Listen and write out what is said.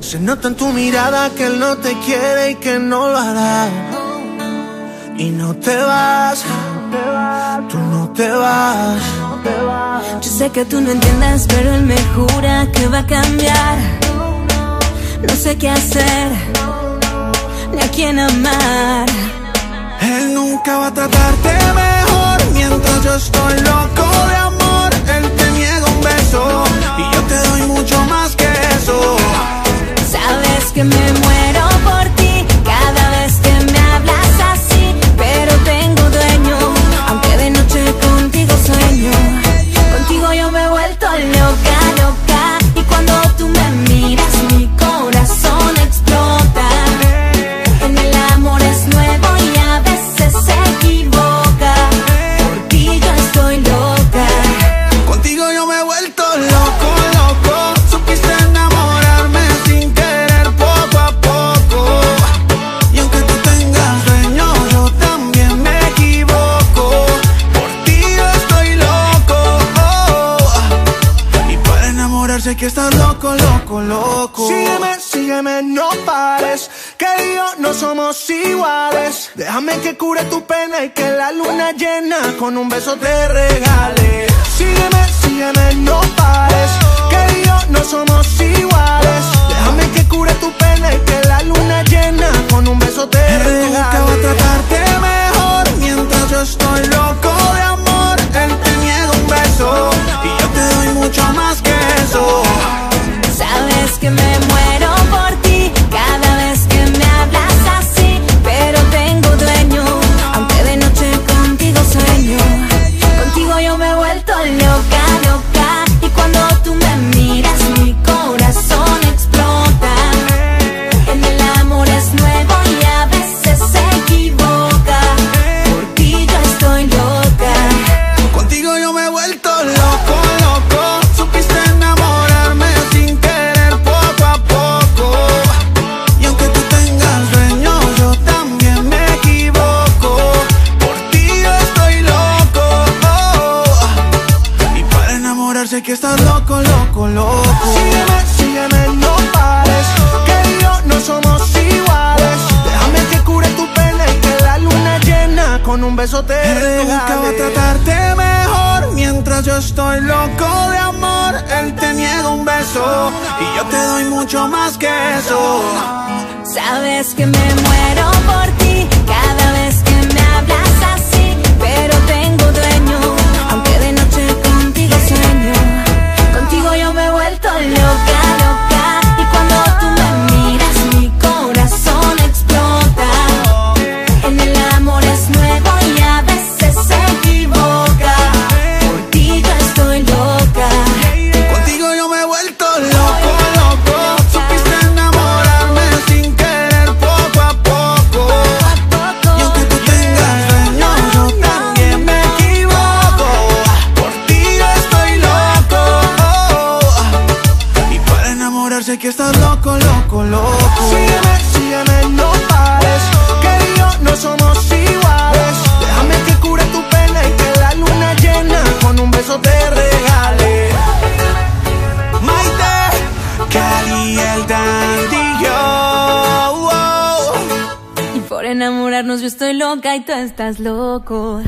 Se nota en tu mirada que él no te quiere y que no lo hará. Y no te vas, tú no te vas. Yo sé que tú no entiendas, pero él me jura que va a cambiar. No sé qué hacer, ni a quién amar. Él nunca va a tratarte mejor mientras yo estoy loco de amor. Hay que estar loco, loco, loco. Sígueme, sígueme, no pares. Que yo no somos iguales. Déjame que cure tu pena y que la luna llena con un beso te regale. Sígueme, sígueme, no hay que estar loco, loco, loco. Sígueme, sígueme, no pares. Que yo no somos iguales. Déjame que cure tu pena y que la luna llena con un beso te regale. Nunca va a tratarte mejor mientras yo estoy loco de amor. Él te niega un beso y yo te doy mucho más que eso. Sabes que me muero que estar loco, loco, loco. Sígueme, sígueme, no pares. Que yo no somos iguales. Déjame que cure tu pena y que la luna llena con un beso te regale. Maite, Cali, el Dandillo. wow. Y por enamorarnos yo estoy loca y tú estás loco.